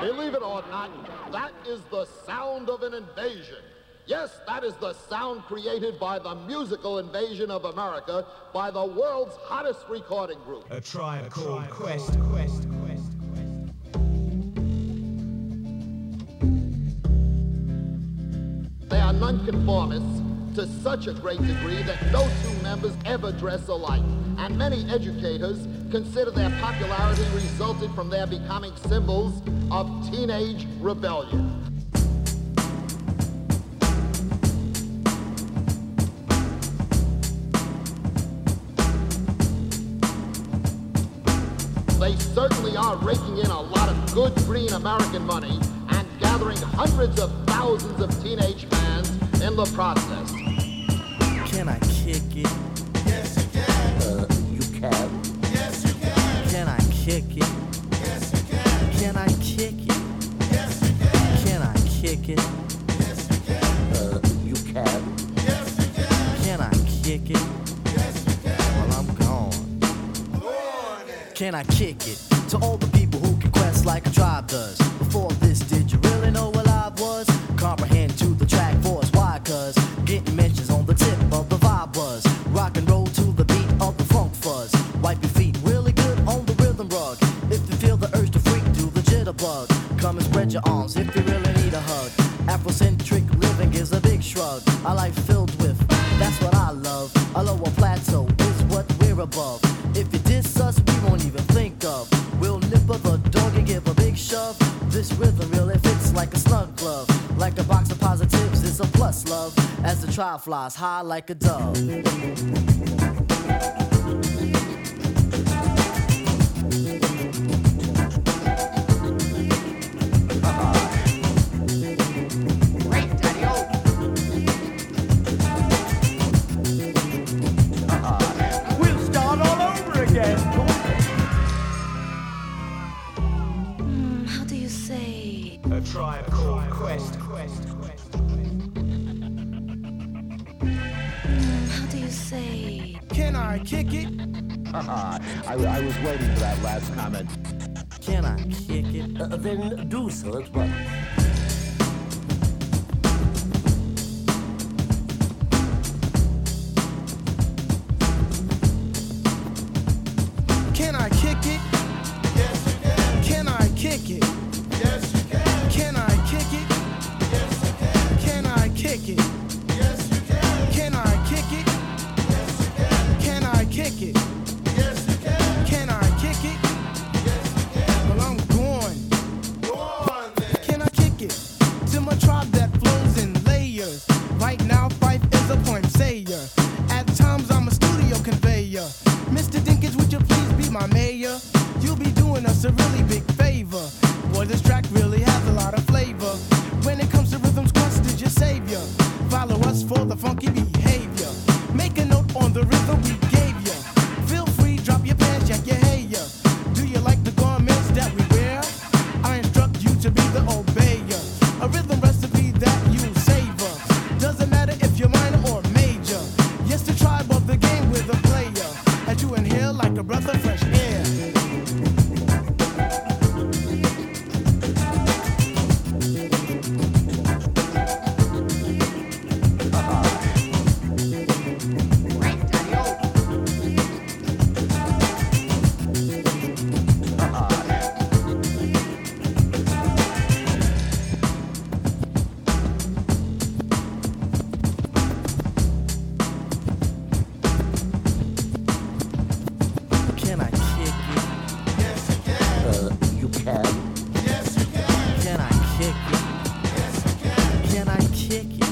Believe it or not, that is the sound of an invasion. Yes, that is the sound created by the musical invasion of America by the world's hottest recording group. A tribe called Quest, Quest, Quest. They are nonconformists to such a great degree that no two members ever dress alike. And many educators consider their popularity resulted from their becoming symbols of teenage rebellion. They certainly are raking in a lot of good green American money and gathering hundreds of thousands of teenage fans in the process. Can I kick it? Can I kick it to all the people who can quest like a tribe does? Before this, did you really know what I was? Comprehend to the track force, why? Cause getting mentions on the tip of the vibe was rock and roll to the beat of the funk fuzz. Wipe your feet really good on the rhythm rug. If you feel the urge to freak, do the jitterbug. Come and spread your arms if you really need a hug. Afrocentric living is a big shrug. I life rhythm really fits like a snug glove. Like a box of positives, it's a plus love. As the trial flies high like a dove. We'll start all over again. Tribe called Quest, Quest, Quest. How do you say? Can I kick it? I, I was waiting for that last comment. Can I kick it? Uh, then do so at once. Can of fresh ticket.